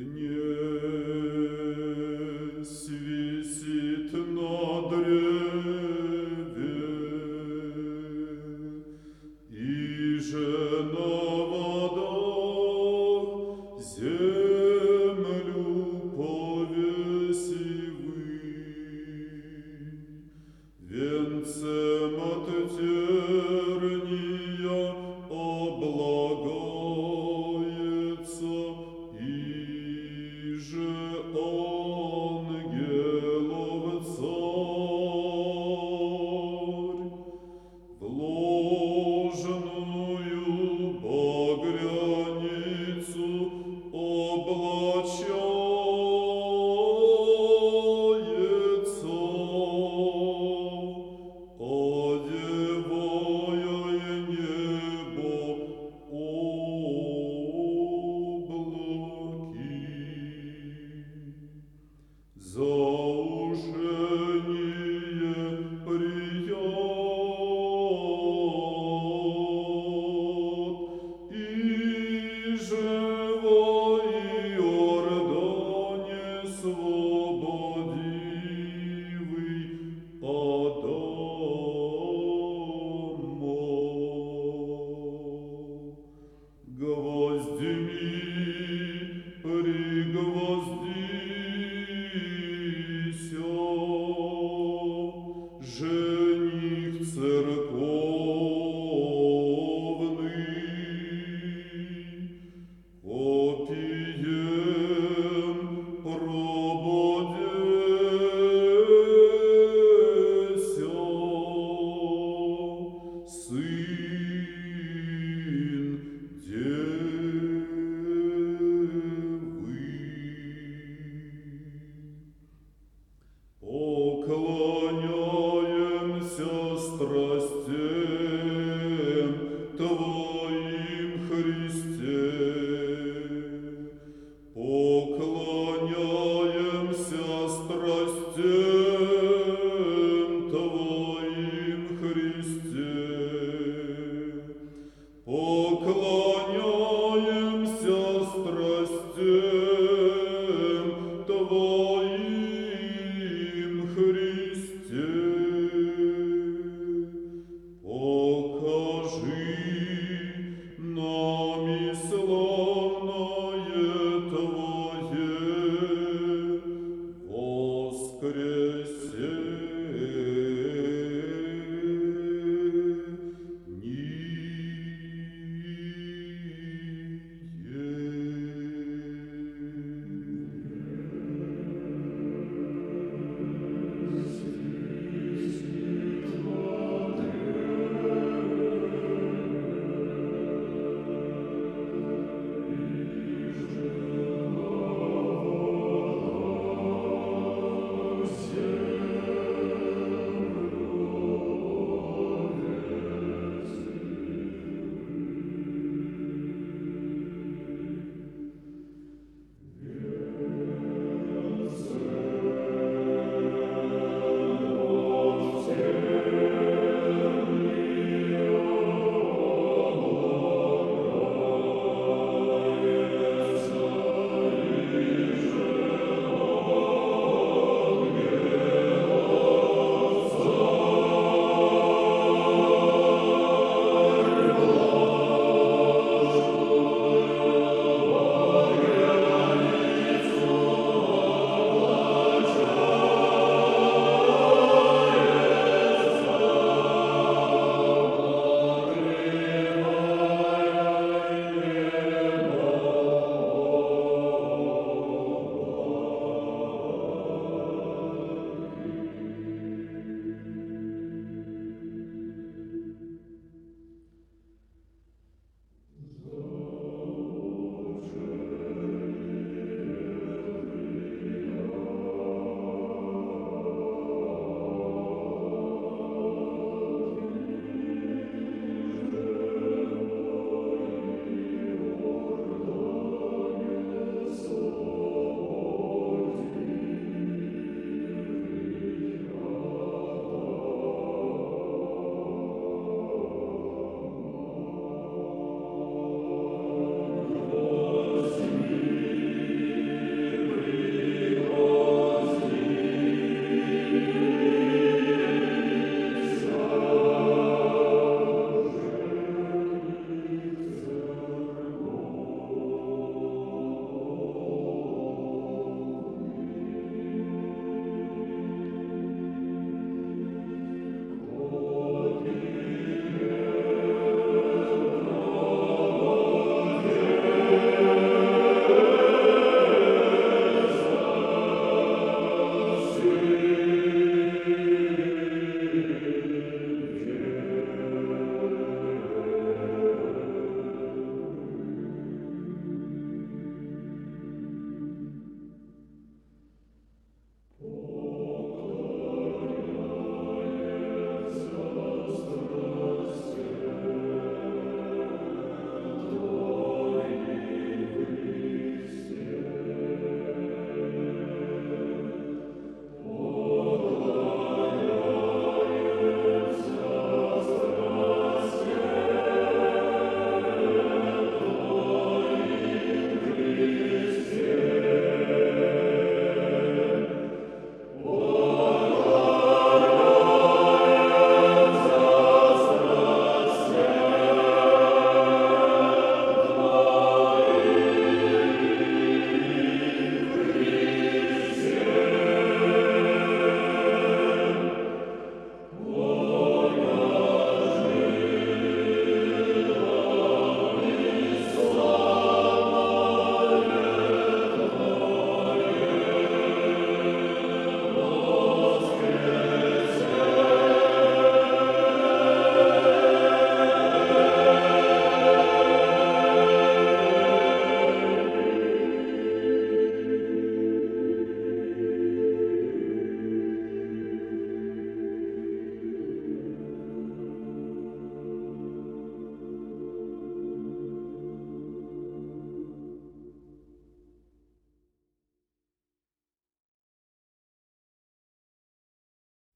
The hello.